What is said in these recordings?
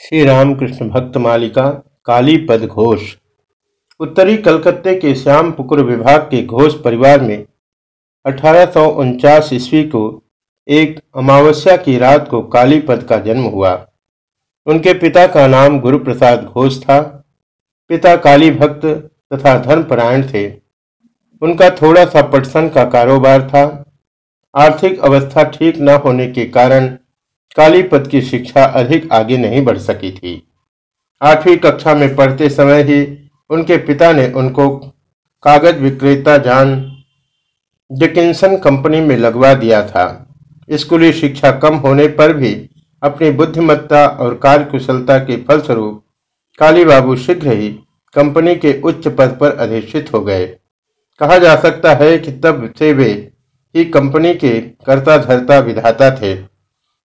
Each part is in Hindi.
श्री रामकृष्ण भक्त मालिका, काली पद घोष। उत्तरी कलकत्ते के श्याम पुकुर विभाग के घोष परिवार में अठारह सौ उनचास ईस्वी को एक अमावस्या की रात को काली पद का जन्म हुआ। उनके पिता का नाम गुरु प्रसाद घोष था। पिता काली भक्त तथा धर्मपरायण थे। उनका थोड़ा सा पटसन का कारोबार था। आर्थिक अवस्था ठीक न होने के कारण कालीपद की शिक्षा अधिक आगे नहीं बढ़ सकी थी। आठवीं कक्षा में पढ़ते समय ही उनके पिता ने उनको कागज़ विक्रेता जान डिकिंसन कंपनी में लगवा दिया था। स्कूली शिक्षा कम होने पर भी अपनी बुद्धिमत्ता और कार्यकुशलता के फलस्वरूप काली बाबू शीघ्र ही कंपनी के उच्च पद पर अधिष्ठित हो गए। कहा जा सकता है कि तब से वे ही कंपनी के कर्ता धर्ता विधाता थे।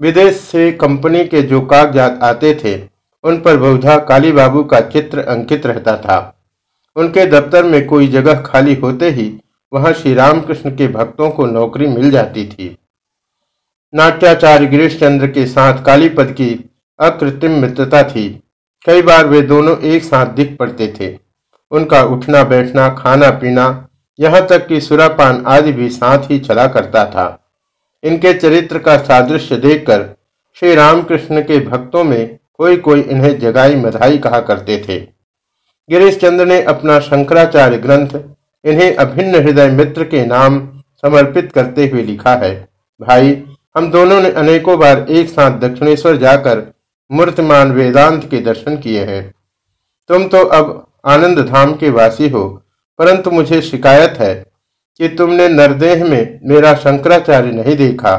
विदेश से कंपनी के जो कागजात आते थे, उन पर बहुधा काली बाबू का चित्र अंकित रहता था। उनके दफ्तर में कोई जगह खाली होते ही वहाँ श्री रामकृष्ण के भक्तों को नौकरी मिल जाती थी। नाट्याचार्य गिरीश चंद्र के साथ कालीपद की अकृत्रिम मित्रता थी। कई बार वे दोनों एक साथ दिख पड़ते थे। उनका उठना बैठना खाना पीना यहाँ तक कि सुरापान आदि भी साथ ही चला करता था। इनके चरित्र का सादृश्य देखकर श्री रामकृष्ण के भक्तों में कोई कोई इन्हें जगाई मधाई कहा करते थे। गिरीश चंद्र ने अपना शंकराचार्य ग्रंथ इन्हें अभिन्न हृदय मित्र के नाम समर्पित करते हुए लिखा है। भाई, हम दोनों ने अनेकों बार एक साथ दक्षिणेश्वर जाकर मूर्तमान वेदांत के दर्शन किए हैं। तुम तो अब आनंद धाम के वासी हो, परंतु मुझे शिकायत है कि तुमने नरदेह में मेरा शंकराचार्य नहीं देखा।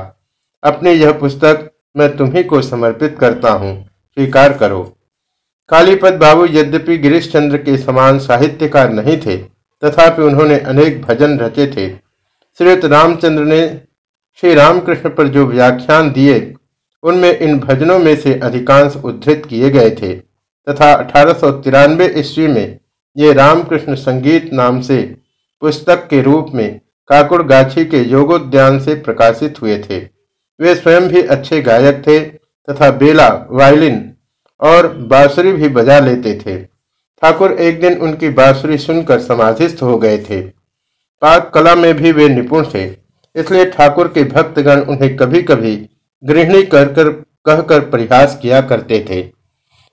अपनी यह पुस्तक मैं तुम्ही को समर्पित करता हूँ। स्वीकार करो। कालीपद बाबू यद्यपि गिरीश चंद्र के समान साहित्यकार नहीं थे, तथापि उन्होंने अनेक भजन रचे थे। श्रीयुक्त रामचंद्र ने श्री रामकृष्ण पर जो व्याख्यान दिए, उनमें इन भजनों में से अधिकांश उद्धृत किए गए थे, तथा अठारह सौ तिरानवे ईस्वी में ये रामकृष्ण संगीत नाम से पुस्तक के रूप में काकुड़ गाछी के योगोद्यान से प्रकाशित हुए थे। वे स्वयं भी अच्छे गायक थे तथा बेला, वायलिन और बांसुरी भी बजा लेते थे। ठाकुर एक दिन उनकी बांसुरी सुनकर समाधिस्थ हो गए थे। पाक कला में भी वे निपुण थे, इसलिए ठाकुर के भक्तगण उन्हें कभी कभी गृहिणी कर कर कहकर परिहास किया करते थे।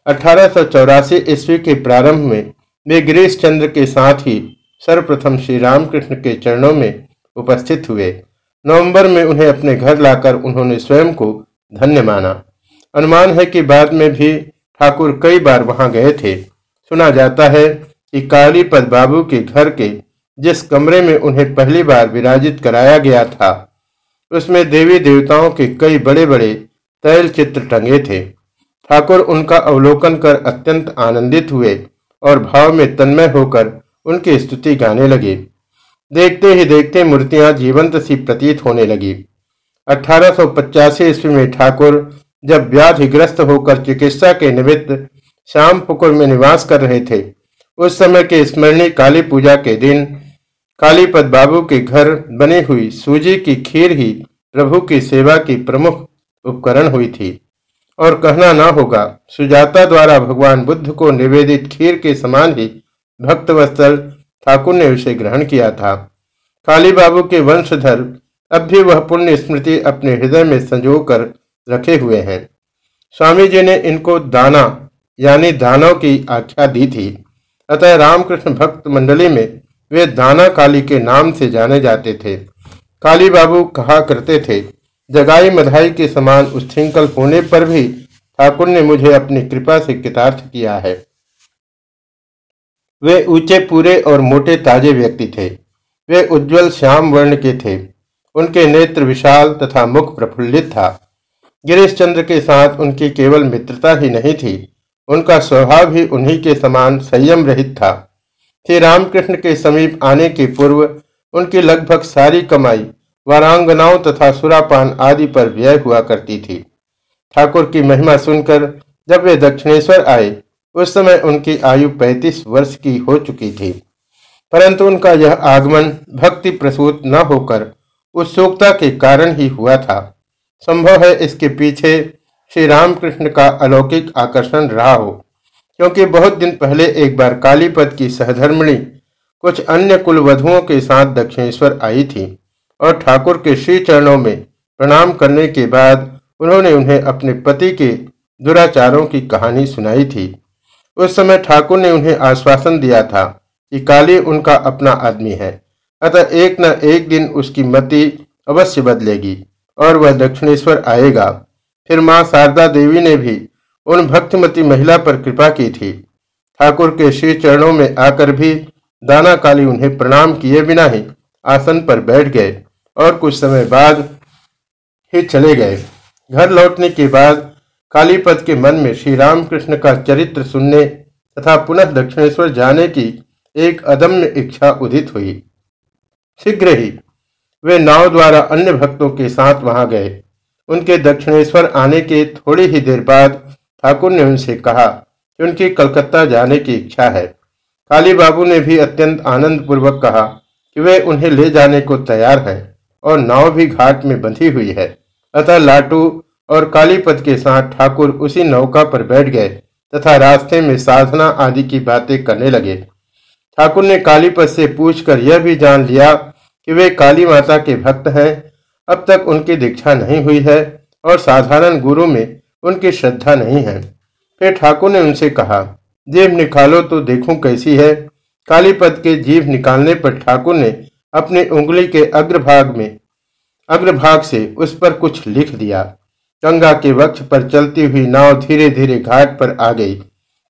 अठारह सौ चौरासी ईस्वी के प्रारंभ में वे गिरीश चंद्र के साथ ही सर्वप्रथम श्री रामकृष्ण के चरणों में उपस्थित हुए। नवंबर में उन्हें अपने घर लाकर उन्होंने स्वयं को धन्य माना। अनुमान है कि बाद में भी ठाकुर कई बार वहाँ गए थे। सुना जाता है कि कालीपद बाबू के घर के जिस कमरे में उन्हें पहली बार विराजित कराया गया था, उसमें देवी देवताओं के कई बड़े बड़े तैल चित्र टंगे थे। ठाकुर उनका अवलोकन कर अत्यंत आनंदित हुए और भाव में तन्मय होकर उनकी स्तुति गाने लगे। देखते ही देखते मूर्तियाँ जीवंत सी प्रतीत होने लगी। अठारह ईस्वी में ठाकुर जब व्याधिग्रस्त होकर चिकित्सा के निमित्त श्याम पुकुर में निवास कर रहे थे, उस समय के स्मरणीय काली पूजा के दिन कालीपद बाबू के घर बनी हुई सूजी की खीर ही प्रभु की सेवा की प्रमुख उपकरण हुई थी। और कहना ना होगा, सुजाता द्वारा भगवान बुद्ध को निवेदित खीर के समान ही भक्तवत्सल ठाकुर ने उसे ग्रहण किया था। काली बाबू के वंशधर अब भी वह पुण्य स्मृति अपने हृदय में संजो कर रखे हुए हैं। स्वामी जी ने इनको दाना, यानी दानव की आख्या दी थी। अतः रामकृष्ण भक्त मंडली में वे दाना काली के नाम से जाने जाते थे। काली बाबू कहा करते थे, जगाई मधाई के समान उच्छृंखल होने पर भी ठाकुर ने मुझे अपनी कृपा से कृतार्थ किया है। वे ऊँचे, पूरे और मोटे, ताजे व्यक्ति थे। वे उज्जवल, श्याम वर्ण के थे। उनके नेत्र विशाल तथा मुख प्रफुल्लित था। गिरीश चंद्र के साथ उनकी केवल मित्रता ही नहीं थी। उनका स्वभाव भी उन्हीं के समान संयम रहित था। श्री रामकृष्ण के समीप आने के पूर्व उनकी लगभग सारी कमाई वारांगनाओं तथा सुरापान आदि पर व्यय हुआ करती थी। ठाकुर की महिमा सुनकर जब वे दक्षिणेश्वर आए उस समय उनकी आयु 35 वर्ष की हो चुकी थी। परंतु उनका यह आगमन भक्ति प्रसूत न होकर उत्सुकता के कारण ही हुआ था। संभव है इसके पीछे श्री रामकृष्ण का अलौकिक आकर्षण रहा हो, क्योंकि बहुत दिन पहले एक बार कालीपद की सहधर्मिणी कुछ अन्य कुल वधुओं के साथ दक्षिणेश्वर आई थी और ठाकुर के श्री चरणों में प्रणाम करने के बाद उन्होंने उन्हें अपने पति के दुराचारों की कहानी सुनाई थी। उस समय ठाकुर ने उन्हें आश्वासन दिया था कि काली उनका अपना आदमी है। अतः एक न एक दिन उसकी मति अवश्य बदलेगी और वह दक्षिणेश्वर आएगा। फिर माँ शारदा देवी ने भी उन भक्तिमती महिला पर कृपा की थी। ठाकुर के श्री चरणों में आकर भी दाना काली उन्हें प्रणाम किए बिना ही आसन पर बैठ गए और कुछ समय बाद ही चले गए। घर लौटने के बाद कालीपद के मन में श्री रामकृष्ण का चरित्र सुनने तथा पुनः दक्षिणेश्वर जाने की एक अदम्य इच्छा उदित हुई। शीघ्र ही वे नाव द्वारा अन्य भक्तों के साथ वहाँ गए। उनके दक्षिणेश्वर आने के थोड़ी ही देर बाद ठाकुर ने उनसे कहा कि उनकी कलकत्ता जाने की इच्छा है। काली बाबू ने भी अत्यंत आनंद पूर्वक कहा कि वे उन्हें ले जाने को तैयार हैं और नाव भी घाट में बंधी हुई है। अतः लाटू और कालीपद के साथ ठाकुर उसी नौका पर बैठ गए तथा रास्ते में साधना आदि की बातें करने लगे। ठाकुर ने कालीपद से पूछकर यह भी जान लिया कि वे काली माता के भक्त हैं। अब तक उनकी दीक्षा नहीं हुई है और साधारण गुरु में उनकी श्रद्धा नहीं है। फिर ठाकुर ने उनसे कहा जीव निकालो तो देखूँ कैसी है। कालीपद के जीव निकालने पर ठाकुर ने अपनी उंगली के अग्रभाग में, अग्रभाग से उस पर कुछ लिख दिया। गंगा के वक्ष पर चलती हुई नाव धीरे धीरे घाट पर आ गई।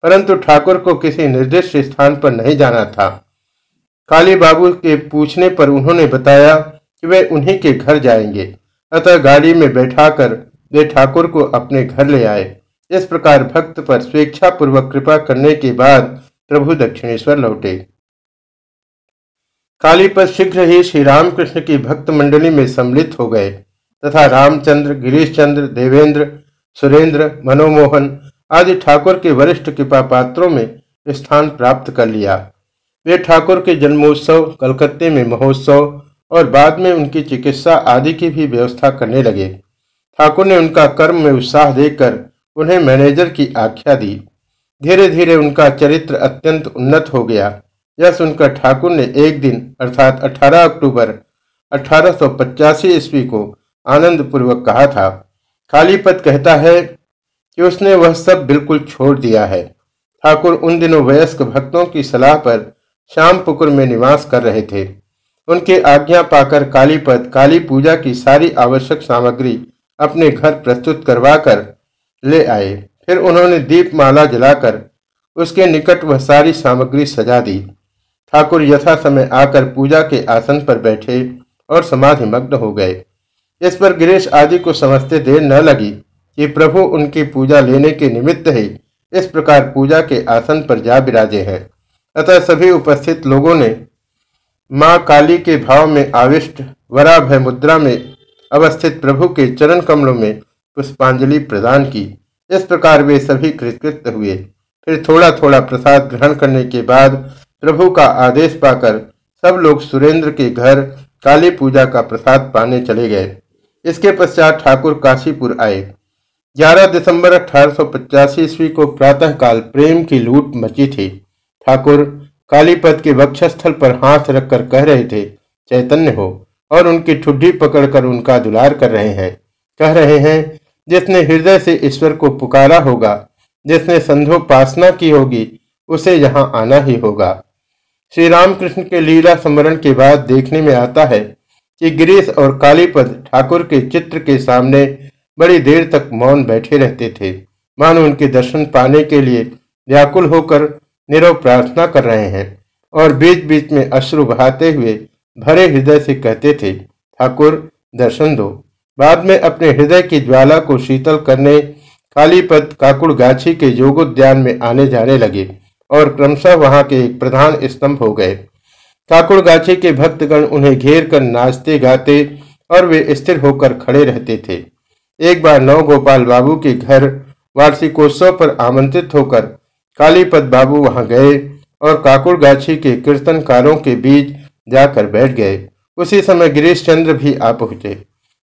परंतु ठाकुर को किसी निर्दिष्ट स्थान पर नहीं जाना था। काली बाबू के पूछने पर उन्होंने बताया कि वे उन्हीं के घर जाएँगे। अतः गाड़ी में बैठाकर वे ठाकुर को अपने घर ले आए। इस प्रकार भक्त पर स्वेच्छा पूर्वक कृपा करने के बाद प्रभु दक्षिणेश्वर लौटे। कालीपत शीघ्र ही श्री रामकृष्ण की भक्त मंडली में सम्मिलित हो गए। तथा रामचंद्र गिरीश चंद्र देवेंद्र, सुरेंद्र, मनोमोहन आदि ठाकुर के वरिष्ठ कृपा पात्रों में स्थान प्राप्त कर लिया। वे ठाकुर के जन्मोत्सव, कलकत्ते में महोत्सव और बाद में उनकी चिकित्सा आदि की भी व्यवस्था करने लगे। ठाकुर ने उनका कर्म में उत्साह देकर उन्हें मैनेजर की आख्या दी। धीरे धीरे उनका चरित्र अत्यंत उन्नत हो गया। यह सुनकर ठाकुर ने एक दिन, अर्थात 18 अक्टूबर अठारह ईस्वी को आनंद पूर्वक कहा था। खालीपत कहता है कि उसने वह सब बिल्कुल छोड़ दिया है। ठाकुर उन दिनों वयस्क भक्तों की सलाह पर श्याम पुकुर में निवास कर रहे थे। उनके आज्ञा पाकर कालीपत काली पूजा की सारी आवश्यक सामग्री अपने घर प्रस्तुत करवाकर ले आए। फिर उन्होंने दीप माला जलाकर उसके निकट वह सारी सामग्री सजा दी। ठाकुर यथा समय आकर पूजा के आसन पर बैठे और समाधि मग्न हो गए। इस पर गिरीश आदि को समझते देर न लगी कि प्रभु उनकी पूजा लेने के निमित्त ही इस प्रकार पूजा के आसन पर जा विराजे हैं। अतः सभी उपस्थित लोगों ने माँ काली के भाव में आविष्ट वराभय मुद्रा में अवस्थित प्रभु के चरण कमलों में पुष्पांजलि प्रदान की। इस प्रकार वे सभी कृतकृत हुए। फिर थोड़ा थोड़ा प्रसाद ग्रहण करने के बाद प्रभु का आदेश पाकर सब लोग सुरेंद्र के घर काली पूजा का प्रसाद पाने चले गए। इसके पश्चात ठाकुर काशीपुर आए। 11 दिसंबर अठारह सौ पचासी ईस्वी को प्रातः काल प्रेम की लूट मची थी। ठाकुर कालीपद के वक्षस्थल पर हाथ रखकर कह रहे थे, चैतन्य हो, और उनकी ठुड्डी पकड़कर उनका दुलार कर रहे हैं। कह रहे हैं, जिसने हृदय से ईश्वर को पुकारा होगा, जिसने संधोपासना की होगी, उसे यहाँ आना ही होगा। श्री रामकृष्ण के लीला स्मरण के बाद देखने में आता है कि गिरीश और कालीपद ठाकुर के चित्र के सामने बड़ी देर तक मौन बैठे रहते थे। मानो उनके दर्शन पाने के लिए व्याकुल होकर निरव प्रार्थना कर रहे हैं और बीच बीच में अश्रु बहाते हुए भरे हृदय से कहते थे, ठाकुर, दर्शन दो। बाद में अपने हृदय की ज्वाला को शीतल करने कालीपद काकुड़ गाछी के योगोद्यान में आने जाने लगे और क्रमशः वहाँ के एक प्रधान स्तंभ हो गए। काकुड़ गाछी के भक्तगण उन्हें घेर कर नाचते गाते और वे स्थिर होकर खड़े रहते थे। एक बार नव गोपाल बाबू के घर वार्षिकोत्सव पर आमंत्रित होकर कालीपद बाबू वहाँ गए और काकुड़ गाछी के कीर्तनकारों के बीच जाकर बैठ गए। उसी समय गिरीश चंद्र भी आ पहुँचे।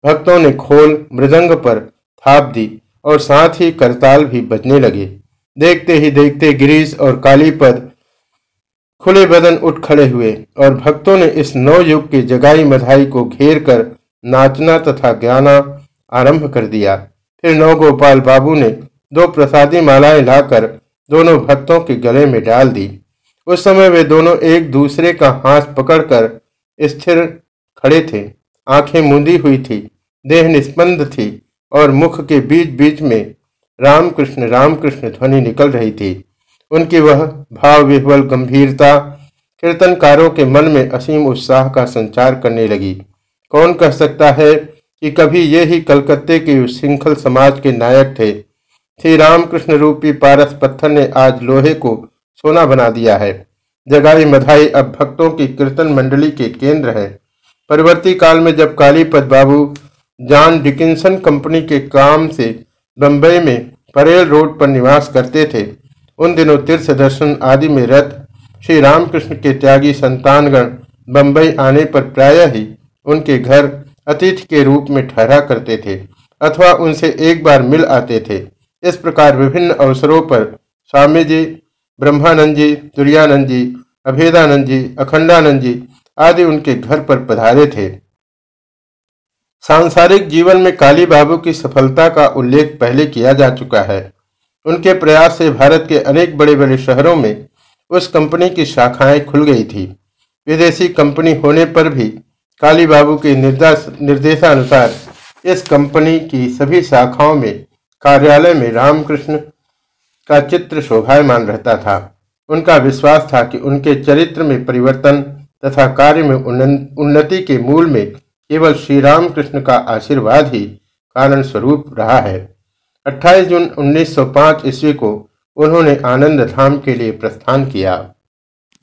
भक्तों ने खोल, मृदंग पर थाप दी और साथ ही करताल भी बजने लगे। देखते ही देखते गिरीश और कालीपद खुले बदन उठ खड़े हुए और भक्तों ने इस नव युग की जगाई मधाई को घेर कर नाचना तथा गाना आरंभ कर दिया। फिर नवगोपाल बाबू ने दो प्रसादी मालाएँ लाकर दोनों भक्तों के गले में डाल दी। उस समय वे दोनों एक दूसरे का हाथ पकड़कर स्थिर खड़े थे। आँखें मूंदी हुई थी, देह निस्पंद थी और मुख के बीच बीच में रामकृष्ण रामकृष्ण ध्वनि निकल रही थी। उनकी वह भाव विह्वल गंभीरता, कीर्तनकारों के मन में असीम उत्साह का संचार करने लगी। कौन कह सकता है कि कभी ये ही कलकत्ते के श्रृंखल समाज के नायक थे? श्री रामकृष्ण रूपी पारस पत्थर ने आज लोहे को सोना बना दिया है। जगाई मधाई अब भक्तों की कीर्तन मंडली के केंद्र है। परिवर्ती काल में जब Kalipat Babu John Dickinson company के काम से बंबई में परेल रोड पर निवास करते थे उन दिनों तीर्थ दर्शन आदि में रथ श्री रामकृष्ण के त्यागी संतानगण बंबई आने पर प्रायः ही उनके घर अतिथि के रूप में ठहरा करते थे अथवा उनसे एक बार मिल आते थे। इस प्रकार विभिन्न अवसरों पर स्वामी जी ब्रह्मानंद जी तुरानंद जी अभेदानंद जी अखंडानंद जी आदि उनके घर पर पधारे थे। सांसारिक जीवन में काली बाबू की सफलता का उल्लेख पहले किया जा चुका है। उनके प्रयास से भारत के अनेक बड़े बड़े शहरों में उस कंपनी की शाखाएँ खुल गई थी। विदेशी कंपनी होने पर भी काली बाबू के निर्देश, निर्देशानुसार इस कंपनी की सभी शाखाओं में कार्यालय में रामकृष्ण का चित्र शोभायमान रहता था। उनका विश्वास था कि उनके चरित्र में परिवर्तन तथा कार्य में उन्नति के मूल में केवल श्री रामकृष्ण का आशीर्वाद ही कारण स्वरूप रहा है। 28 जून 1905 ईस्वी को उन्होंने आनंद धाम के लिए प्रस्थान किया।